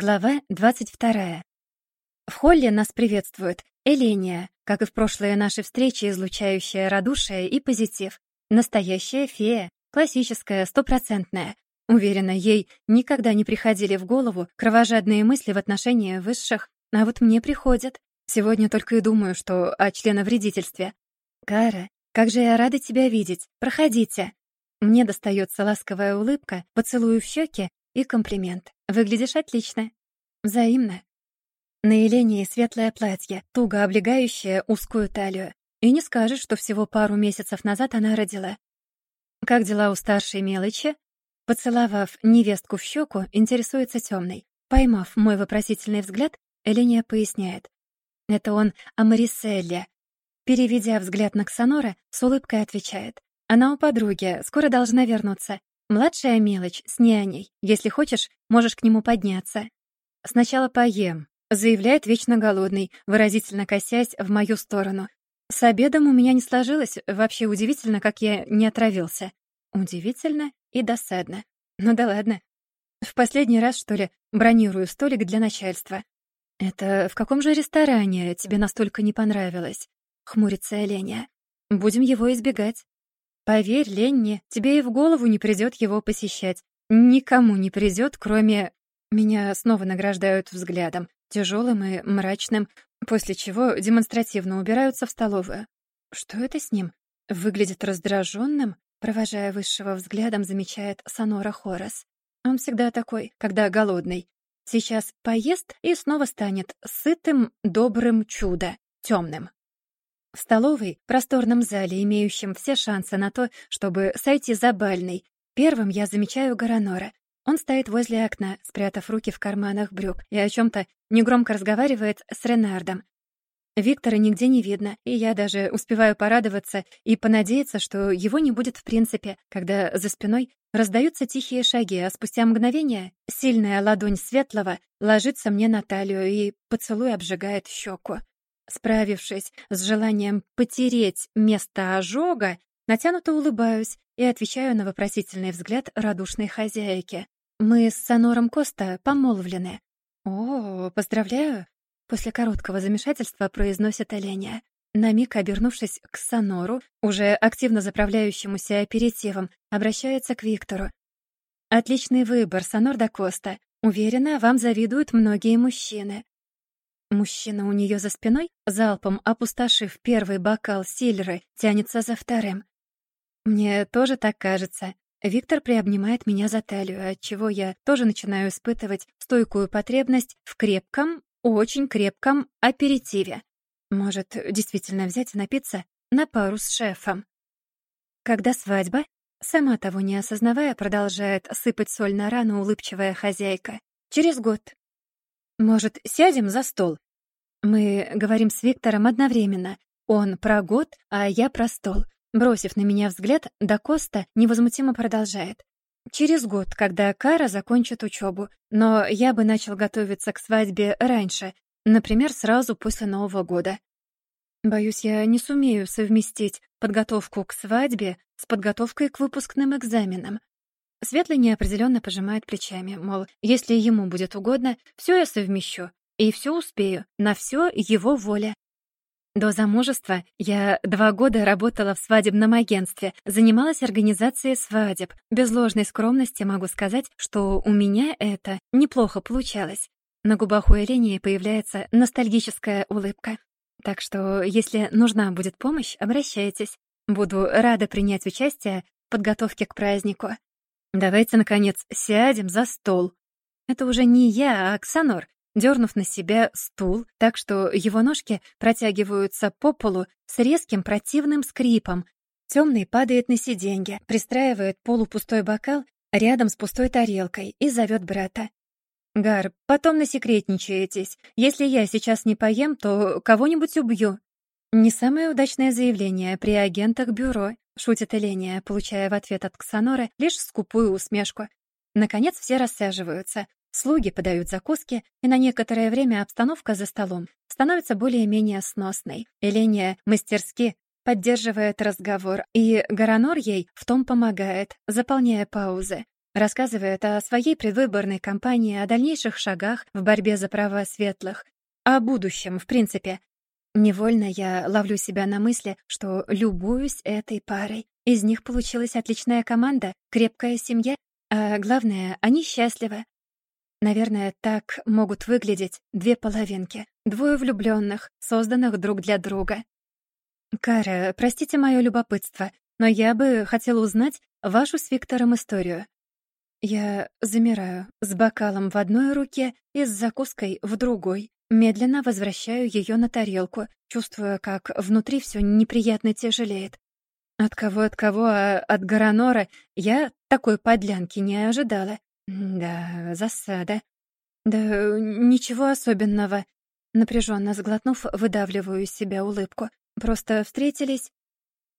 Глава 22. В холле нас приветствует Эления, как и в прошлые наши встречи, излучающая радушие и позитив. Настоящая фея, классическая, стопроцентная. Уверена, ей никогда не приходили в голову кровожадные мысли в отношении высших, а вот мне приходят. Сегодня только и думаю, что о членовредительстве. «Кара, как же я рада тебя видеть! Проходите!» Мне достается ласковая улыбка, поцелую в щеки и комплимент. Выглядишь отлично. Взаимно. На Елене светлое платье, туго облегающее узкую талию. И не скажешь, что всего пару месяцев назад она родила. Как дела у старшей мелочи? Поцеловав невестку в щеку, интересуется темный. Поймав мой вопросительный взгляд, Эления поясняет. Это он о Мариселле. Переведя взгляд на Ксанора, с улыбкой отвечает. Она у подруги, скоро должна вернуться. Младшая мелочь с няней. Если хочешь, можешь к нему подняться. Сначала поем, заявляет вечно голодный, выразительно косясь в мою сторону. С обедом у меня не сложилось, вообще удивительно, как я не отравился. Удивительно и досадно. Ну да ладно. В последний раз, что ли, бронирую столик для начальства. Это в каком же ресторане тебе настолько не понравилось? Хмурится Оленя. Будем его избегать. Поверь, Ленни, тебе и в голову не придет его посещать. Никому не придет, кроме... Меня снова награждают взглядом, тяжелым и мрачным, после чего демонстративно убираются в столовую. Что это с ним? Выглядит раздраженным, провожая высшего взглядом, замечает Сонора Хорос. Он всегда такой, когда голодный. Сейчас поест и снова станет сытым, добрым чудо, темным. В столовой, просторном зале, имеющем все шансы на то, чтобы сойти за бальный, первым я замечаю Гаранора. Он стоит возле окна, спрятав руки в карманах брюк, и о чем то негромко разговаривает с Ренардом. Виктора нигде не видно, и я даже успеваю порадоваться и понадеяться, что его не будет в принципе, когда за спиной раздаются тихие шаги, а спустя мгновение сильная ладонь Светлого ложится мне на талию и поцелуй обжигает щеку. Справившись с желанием потереть место ожога, натянуто улыбаюсь и отвечаю на вопросительный взгляд радушной хозяйки. Мы с Сонором Коста помолвлены. «О, поздравляю!» После короткого замешательства произносит Оленя. На миг обернувшись к Сонору, уже активно заправляющемуся аперитивом, обращается к Виктору. «Отличный выбор, Сонор да Коста. Уверена, вам завидуют многие мужчины. Мужчина у нее за спиной, залпом опустошив первый бокал сильры, тянется за вторым. Мне тоже так кажется. Виктор приобнимает меня за талию, отчего я тоже начинаю испытывать стойкую потребность в крепком, очень крепком аперитиве. Может, действительно взять и напиться на пару с шефом. Когда свадьба, сама того не осознавая, продолжает сыпать соль на рану улыбчивая хозяйка. Через год, «Может, сядем за стол?» Мы говорим с Виктором одновременно. Он про год, а я про стол. Бросив на меня взгляд, Дакоста невозмутимо продолжает. «Через год, когда Кара закончит учебу, но я бы начал готовиться к свадьбе раньше, например, сразу после Нового года. Боюсь, я не сумею совместить подготовку к свадьбе с подготовкой к выпускным экзаменам. Светлый неопределенно пожимает плечами, мол, если ему будет угодно, все я совмещу, и все успею, на все его воля. До замужества я два года работала в свадебном агентстве, занималась организацией свадеб. Без ложной скромности могу сказать, что у меня это неплохо получалось. На губах у Элении появляется ностальгическая улыбка. Так что, если нужна будет помощь, обращайтесь. Буду рада принять участие в подготовке к празднику. Давайте, наконец, сядем за стол. Это уже не я, а Оксанор, дернув на себя стул, так что его ножки протягиваются по полу с резким противным скрипом. Темный падает на сиденье, пристраивает полупустой бокал рядом с пустой тарелкой и зовет брата. «Гар, потом насекретничаетесь. Если я сейчас не поем, то кого-нибудь убью». Не самое удачное заявление при агентах бюро, шутит Эления, получая в ответ от Ксанора лишь скупую усмешку. Наконец все рассаживаются. Слуги подают закуски, и на некоторое время обстановка за столом становится более-менее сносной. Эления мастерски поддерживает разговор, и Гаранор ей в том помогает, заполняя паузы. Рассказывает о своей предвыборной кампании, о дальнейших шагах в борьбе за права светлых, о будущем, в принципе. Невольно я ловлю себя на мысли, что любуюсь этой парой. Из них получилась отличная команда, крепкая семья, а главное, они счастливы. Наверное, так могут выглядеть две половинки, двое влюбленных, созданных друг для друга. Кара, простите мое любопытство, но я бы хотела узнать вашу с Виктором историю. Я замираю с бокалом в одной руке и с закуской в другой. Медленно возвращаю ее на тарелку, чувствуя, как внутри все неприятно тяжелеет. От кого, от кого, а от Гаранора я такой подлянки не ожидала. Да, засада. Да ничего особенного. Напряженно сглотнув, выдавливаю из себя улыбку. Просто встретились.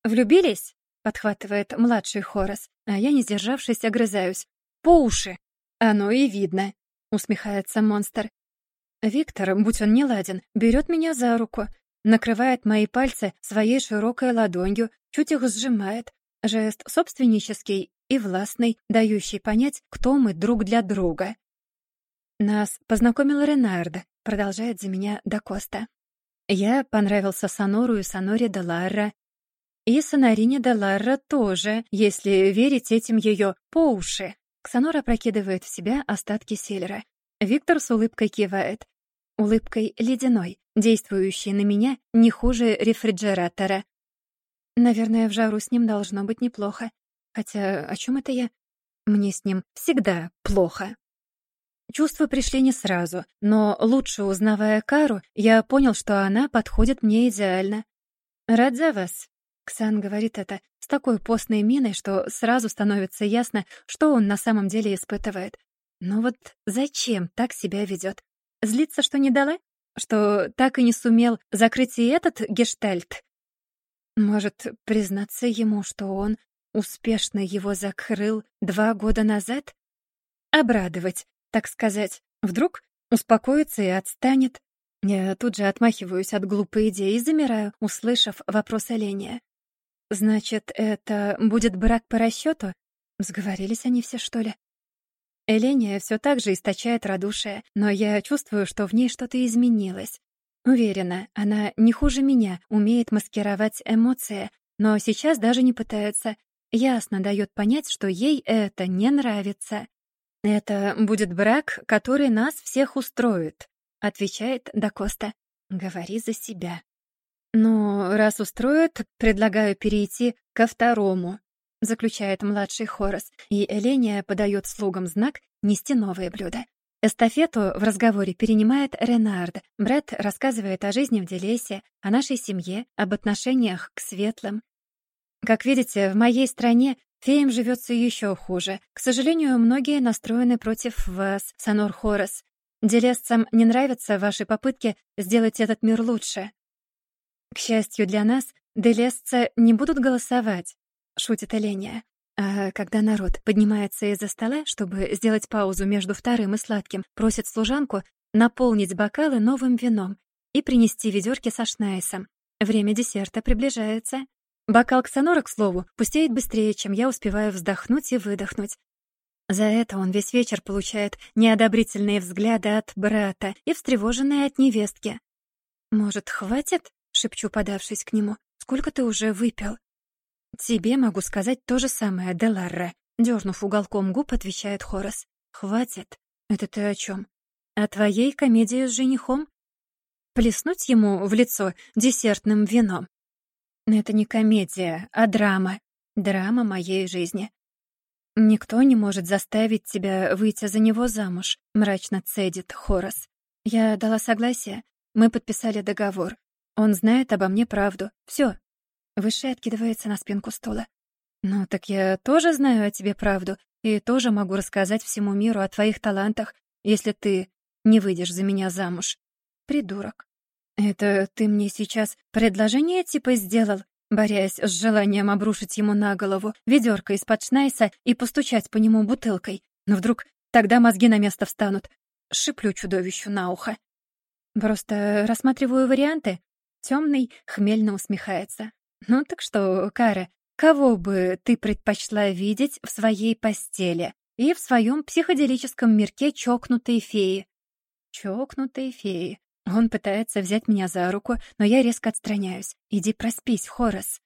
Влюбились? Подхватывает младший Хорос, а я, не сдержавшись, огрызаюсь. По уши. Оно и видно. Усмехается монстр. Виктор, будь он неладен, берет меня за руку, накрывает мои пальцы своей широкой ладонью, чуть их сжимает. Жест собственнический и властный, дающий понять, кто мы друг для друга. Нас познакомил Ренардо, продолжает за меня Дакоста. Я понравился Сонору и Соноре де Ларра. И Сонарине де Ларра тоже, если верить этим ее по уши. Ксанора прокидывает в себя остатки селлера. Виктор с улыбкой кивает. Улыбкой ледяной, действующей на меня не хуже рефрижератора. Наверное, в жару с ним должно быть неплохо. Хотя о чем это я? Мне с ним всегда плохо. Чувства пришли не сразу, но лучше узнавая Кару, я понял, что она подходит мне идеально. «Рад за вас», — Ксан говорит это с такой постной миной, что сразу становится ясно, что он на самом деле испытывает. Но вот зачем так себя ведет? Злится, что не дала? Что так и не сумел закрыть и этот гештальт? Может, признаться ему, что он успешно его закрыл два года назад? Обрадовать, так сказать. Вдруг успокоится и отстанет. Я тут же отмахиваюсь от глупой идеи и замираю, услышав вопрос Оленя. «Значит, это будет брак по расчету? Сговорились они все, что ли?» Эления все так же источает радушие, но я чувствую, что в ней что-то изменилось. Уверена, она не хуже меня умеет маскировать эмоции, но сейчас даже не пытается. Ясно дает понять, что ей это не нравится. «Это будет брак, который нас всех устроит», — отвечает Дакоста. «Говори за себя». «Ну, раз устроит, предлагаю перейти ко второму», — заключает младший Хорос, и Эления подает слугам знак нести новые блюда. Эстафету в разговоре перенимает Ренард. Брат рассказывает о жизни в Делесе, о нашей семье, об отношениях к светлым. Как видите, в моей стране Феям живется еще хуже. К сожалению, многие настроены против вас, Санор Хорос. Делесцам не нравятся ваши попытки сделать этот мир лучше. К счастью для нас, делесцы не будут голосовать, шутит Эления. А когда народ поднимается из-за стола, чтобы сделать паузу между вторым и сладким, просит служанку наполнить бокалы новым вином и принести ведерки со шнайсом. Время десерта приближается. Бокал Ксанора, к слову, пустеет быстрее, чем я успеваю вздохнуть и выдохнуть. За это он весь вечер получает неодобрительные взгляды от брата и встревоженные от невестки. «Может, хватит?» — шепчу, подавшись к нему. «Сколько ты уже выпил?» «Тебе могу сказать то же самое, Деларре», — дернув уголком губ, отвечает Хорос. «Хватит. Это ты о чем? О твоей комедии с женихом? Плеснуть ему в лицо десертным вином? Это не комедия, а драма. Драма моей жизни. Никто не может заставить тебя выйти за него замуж, мрачно цедит Хорос. Я дала согласие. Мы подписали договор. Он знает обо мне правду. Все. Высший откидывается на спинку стула. Ну так я тоже знаю о тебе правду и тоже могу рассказать всему миру о твоих талантах, если ты не выйдешь за меня замуж. Придурок. «Это ты мне сейчас предложение типа сделал?» борясь с желанием обрушить ему на голову ведерко из-под шнайса и постучать по нему бутылкой. Но вдруг тогда мозги на место встанут. Шиплю чудовищу на ухо. Просто рассматриваю варианты. Темный хмельно усмехается. «Ну так что, Кара, кого бы ты предпочла видеть в своей постели? и в своем психоделическом мирке чокнутые феи. Чокнутые феи. Он пытается взять меня за руку, но я резко отстраняюсь. «Иди проспись, Хорас».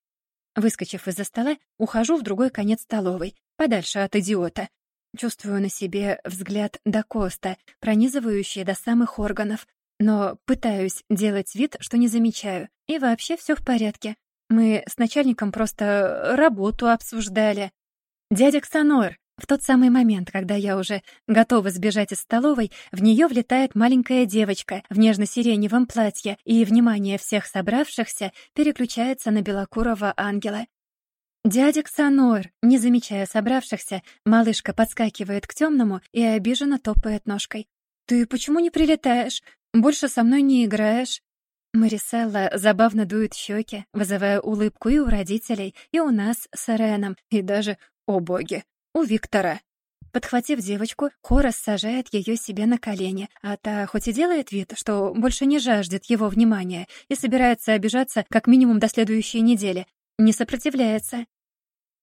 Выскочив из-за стола, ухожу в другой конец столовой, подальше от идиота. Чувствую на себе взгляд до Коста, пронизывающий до самых органов, но пытаюсь делать вид, что не замечаю. И вообще все в порядке. Мы с начальником просто работу обсуждали. «Дядя Ксанор!» В тот самый момент, когда я уже готова сбежать из столовой, в нее влетает маленькая девочка в нежно-сиреневом платье, и внимание всех собравшихся переключается на белокурого ангела. «Дядя Ксанор!» Не замечая собравшихся, малышка подскакивает к темному и обиженно топает ножкой. «Ты почему не прилетаешь? Больше со мной не играешь?» Мариселла забавно дует щеки, вызывая улыбку и у родителей, и у нас с Реном, и даже, о боги, у Виктора. Подхватив девочку, Хорас сажает ее себе на колени, а та хоть и делает вид, что больше не жаждет его внимания и собирается обижаться как минимум до следующей недели, не сопротивляется.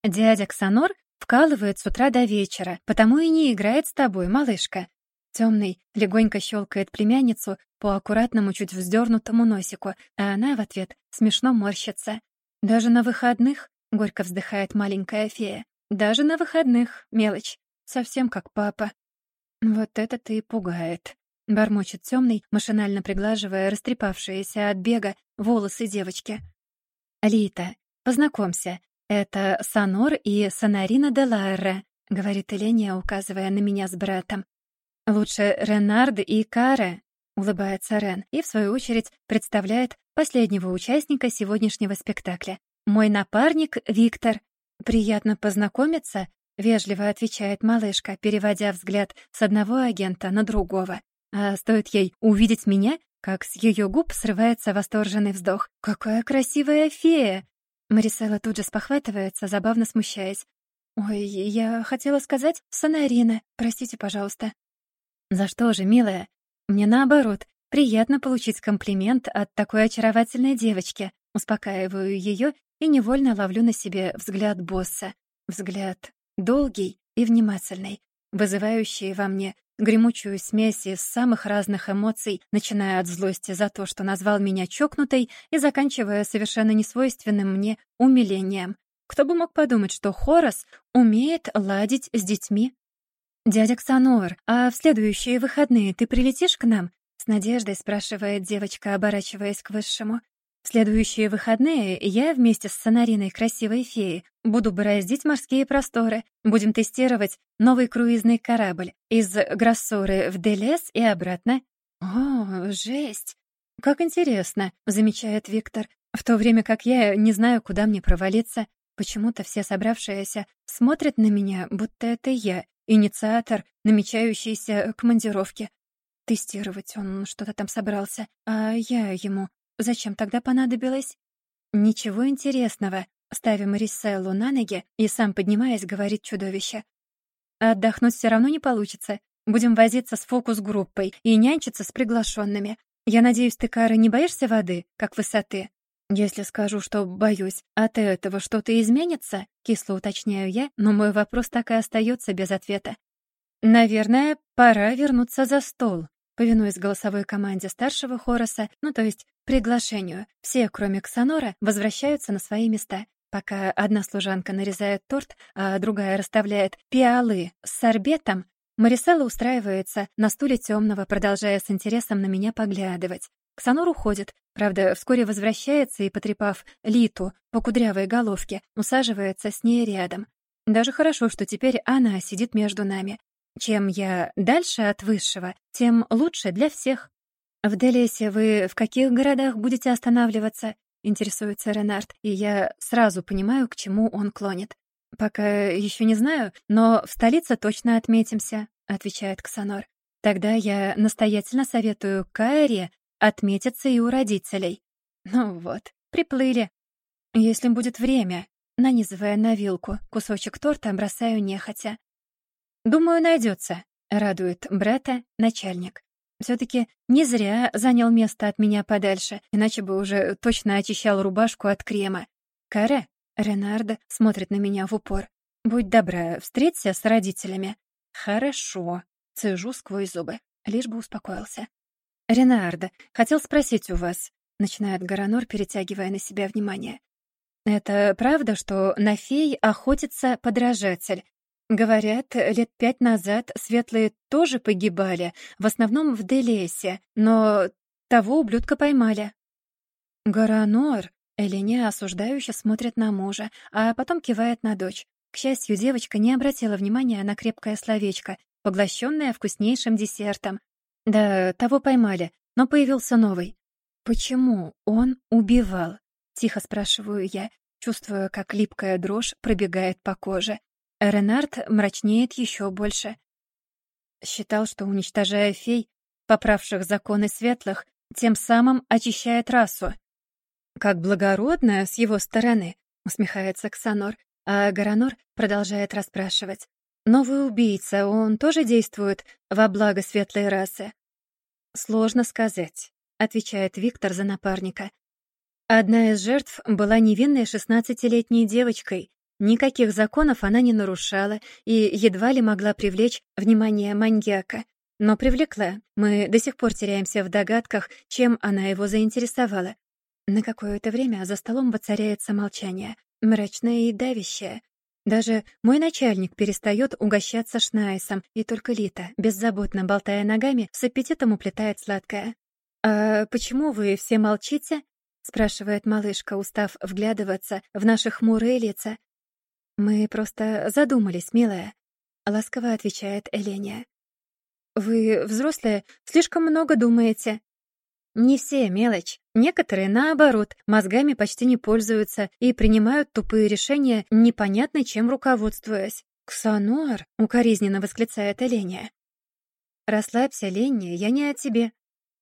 Дядя Ксанор вкалывает с утра до вечера, потому и не играет с тобой, малышка. Темный легонько щелкает племянницу по аккуратному, чуть вздернутому носику, а она в ответ смешно морщится. Даже на выходных, горько вздыхает маленькая фея, даже на выходных, мелочь, совсем как папа. Вот это-то и пугает. Бормочет темный, машинально приглаживая растрепавшиеся от бега волосы девочки. «Лита, познакомься, это Санор и Санарина де Ларре», — говорит Эления, указывая на меня с братом. «Лучше Ренард и Кара», — улыбается Рен, и, в свою очередь, представляет последнего участника сегодняшнего спектакля. «Мой напарник Виктор. Приятно познакомиться», — вежливо отвечает малышка, переводя взгляд с одного агента на другого. А стоит ей увидеть меня, как с ее губ срывается восторженный вздох. «Какая красивая фея!» Марисела тут же спохватывается, забавно смущаясь. «Ой, я хотела сказать Сонарина. Простите, пожалуйста». За что же, милая? Мне наоборот, приятно получить комплимент от такой очаровательной девочки. Успокаиваю ее и невольно ловлю на себе взгляд босса. Взгляд долгий и внимательный, вызывающий во мне гремучую смесь из самых разных эмоций, начиная от злости за то, что назвал меня чокнутой, и заканчивая совершенно несвойственным мне умилением. Кто бы мог подумать, что Хорос умеет ладить с детьми «Дядя Ксанор, а в следующие выходные ты прилетишь к нам?» С надеждой спрашивает девочка, оборачиваясь к высшему. «В следующие выходные я вместе с Сонариной Красивой Феей буду бороздить морские просторы. Будем тестировать новый круизный корабль из Гроссоры в Делес и обратно». «О, жесть! Как интересно!» — замечает Виктор. В то время как я не знаю, куда мне провалиться, почему-то все собравшиеся смотрят на меня, будто это я, Инициатор намечающейся командировки. Тестировать он что-то там собрался, а я ему зачем тогда понадобилось? Ничего интересного. Ставим Риселлу на ноги и сам поднимаясь, говорит чудовище. Отдохнуть все равно не получится. Будем возиться с фокус-группой и нянчиться с приглашенными. Я надеюсь, ты, Кара, не боишься воды, как высоты? «Если скажу, что боюсь, от этого что-то изменится?» — кисло уточняю я, но мой вопрос так и остается без ответа. «Наверное, пора вернуться за стол», повинуясь голосовой команде старшего Хороса, ну то есть приглашению. Все, кроме Ксанора, возвращаются на свои места. Пока одна служанка нарезает торт, а другая расставляет пиалы с сорбетом, Марисела устраивается на стуле темного, продолжая с интересом на меня поглядывать. Ксанор уходит, правда, вскоре возвращается и, потрепав Литу по кудрявой головке, усаживается с ней рядом. Даже хорошо, что теперь она сидит между нами. Чем я дальше от высшего, тем лучше для всех. «В Делесе вы в каких городах будете останавливаться?» — интересуется Ренард, и я сразу понимаю, к чему он клонит. «Пока еще не знаю, но в столице точно отметимся», — отвечает Ксанор. «Тогда я настоятельно советую Кайре отметиться и у родителей. Ну вот, приплыли. Если будет время, нанизывая на вилку кусочек торта, бросаю нехотя. Думаю, найдется, радует брата начальник. Все-таки не зря занял место от меня подальше, иначе бы уже точно очищал рубашку от крема. Кара, Ренардо смотрит на меня в упор. Будь добра, встреться с родителями. Хорошо. Цежу сквозь зубы, лишь бы успокоился. «Ренардо, хотел спросить у вас», — начинает Гаранор, перетягивая на себя внимание. «Это правда, что на фей охотится подражатель? Говорят, лет пять назад светлые тоже погибали, в основном в Делесе, но того ублюдка поймали». «Гаранор», — Эленя осуждающе смотрит на мужа, а потом кивает на дочь. К счастью, девочка не обратила внимания на крепкое словечко, поглощенное вкуснейшим десертом. Да, того поймали, но появился новый. «Почему он убивал?» — тихо спрашиваю я, чувствуя, как липкая дрожь пробегает по коже. Ренард мрачнеет еще больше. Считал, что, уничтожая фей, поправших законы светлых, тем самым очищает расу. «Как благородно с его стороны», — усмехается Ксанор, а Гаранор продолжает расспрашивать. «Новый убийца, он тоже действует во благо светлой расы?» «Сложно сказать», — отвечает Виктор за напарника. Одна из жертв была невинной шестнадцатилетней девочкой. Никаких законов она не нарушала и едва ли могла привлечь внимание маньяка. Но привлекла. Мы до сих пор теряемся в догадках, чем она его заинтересовала. На какое-то время за столом воцаряется молчание мрачная и давящая. Даже мой начальник перестает угощаться шнайсом, и только Лита, беззаботно болтая ногами, с аппетитом уплетает сладкое. «А почему вы все молчите?» — спрашивает малышка, устав вглядываться в наши хмурые лица. «Мы просто задумались, милая», — ласково отвечает Эления. «Вы, взрослые, слишком много думаете», не все мелочь. Некоторые, наоборот, мозгами почти не пользуются и принимают тупые решения, непонятно чем руководствуясь. «Ксануар!» — укоризненно восклицает Эленя. «Расслабься, Ленни, я не о тебе».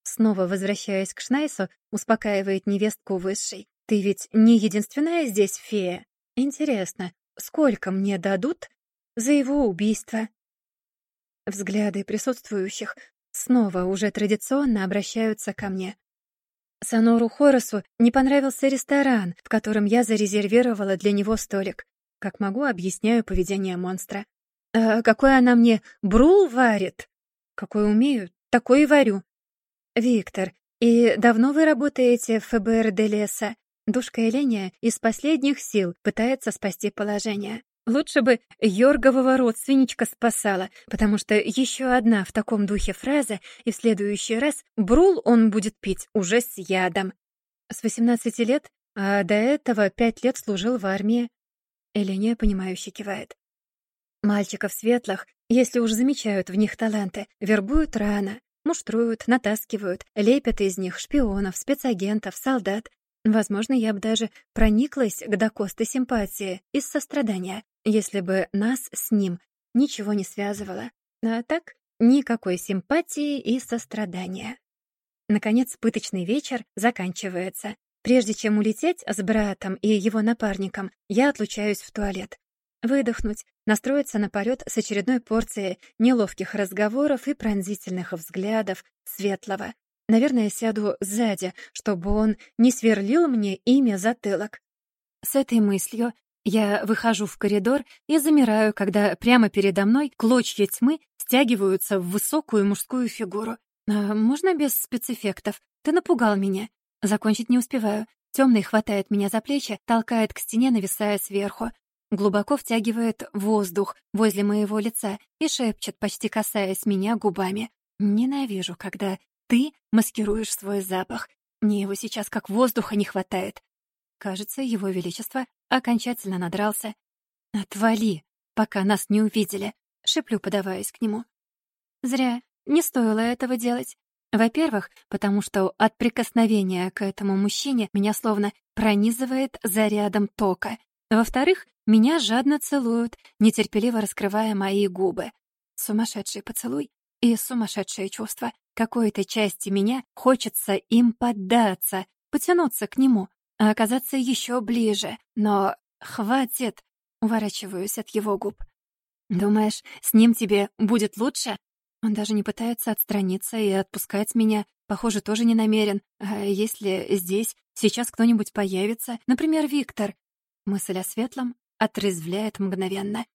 Снова возвращаясь к Шнайсу, успокаивает невестку высшей. «Ты ведь не единственная здесь фея. Интересно, сколько мне дадут за его убийство?» Взгляды присутствующих Снова уже традиционно обращаются ко мне. Санору Хоросу не понравился ресторан, в котором я зарезервировала для него столик. Как могу, объясняю поведение монстра. «А какой она мне брул варит?» «Какой умею, такой и варю». «Виктор, и давно вы работаете в ФБР Делеса?» Душка Эленя из последних сил пытается спасти положение. Лучше бы Йоргового родственничка спасала, потому что еще одна в таком духе фраза, и в следующий раз брул он будет пить уже с ядом. С 18 лет, а до этого пять лет служил в армии. Эленя, понимающе кивает. Мальчиков светлых, если уж замечают в них таланты, вербуют рано, муштруют, натаскивают, лепят из них шпионов, спецагентов, солдат. Возможно, я бы даже прониклась к докостой симпатии из сострадания если бы нас с ним ничего не связывало. А так, никакой симпатии и сострадания. Наконец, пыточный вечер заканчивается. Прежде чем улететь с братом и его напарником, я отлучаюсь в туалет. Выдохнуть, настроиться на полет с очередной порцией неловких разговоров и пронзительных взглядов Светлого. Наверное, сяду сзади, чтобы он не сверлил мне имя затылок. С этой мыслью я выхожу в коридор и замираю, когда прямо передо мной клочья тьмы стягиваются в высокую мужскую фигуру. А можно без спецэффектов? Ты напугал меня. Закончить не успеваю. Темный хватает меня за плечи, толкает к стене, нависая сверху. Глубоко втягивает воздух возле моего лица и шепчет, почти касаясь меня губами. «Ненавижу, когда ты маскируешь свой запах. Мне его сейчас как воздуха не хватает». Кажется, его величество окончательно надрался. «Отвали, пока нас не увидели», — шеплю, подаваясь к нему. Зря, не стоило этого делать. Во-первых, потому что от прикосновения к этому мужчине меня словно пронизывает зарядом тока. Во-вторых, меня жадно целуют, нетерпеливо раскрывая мои губы. Сумасшедший поцелуй и сумасшедшее чувство. Какой-то части меня хочется им поддаться, потянуться к нему, а оказаться еще ближе. Но хватит, уворачиваюсь от его губ. Думаешь, с ним тебе будет лучше? Он даже не пытается отстраниться и отпускать меня. Похоже, тоже не намерен. А если здесь сейчас кто-нибудь появится, например, Виктор? Мысль о светлом отрезвляет мгновенно.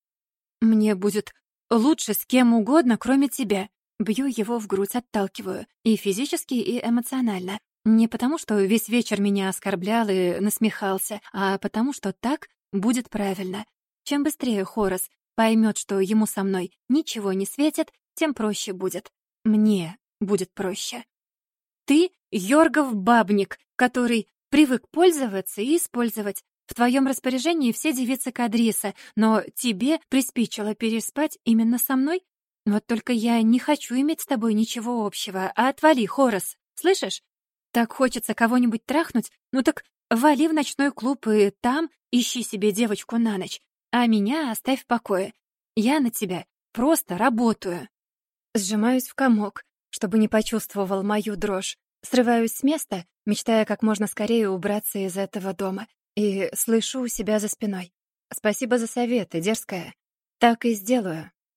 Мне будет лучше с кем угодно, кроме тебя. Бью его в грудь, отталкиваю. И физически, и эмоционально. Не потому, что весь вечер меня оскорблял и насмехался, а потому, что так будет правильно. Чем быстрее Хорос поймет, что ему со мной ничего не светит, тем проще будет. Мне будет проще. Ты — Йоргов бабник, который привык пользоваться и использовать. В твоем распоряжении все девицы Кадриса, но тебе приспичило переспать именно со мной? Вот только я не хочу иметь с тобой ничего общего, а отвали, Хорос, слышишь? Так хочется кого-нибудь трахнуть, ну так вали в ночной клуб и там ищи себе девочку на ночь, а меня оставь в покое. Я на тебя просто работаю. Сжимаюсь в комок, чтобы не почувствовал мою дрожь. Срываюсь с места, мечтая как можно скорее убраться из этого дома, и слышу у себя за спиной. «Спасибо за советы, дерзкая. Так и сделаю».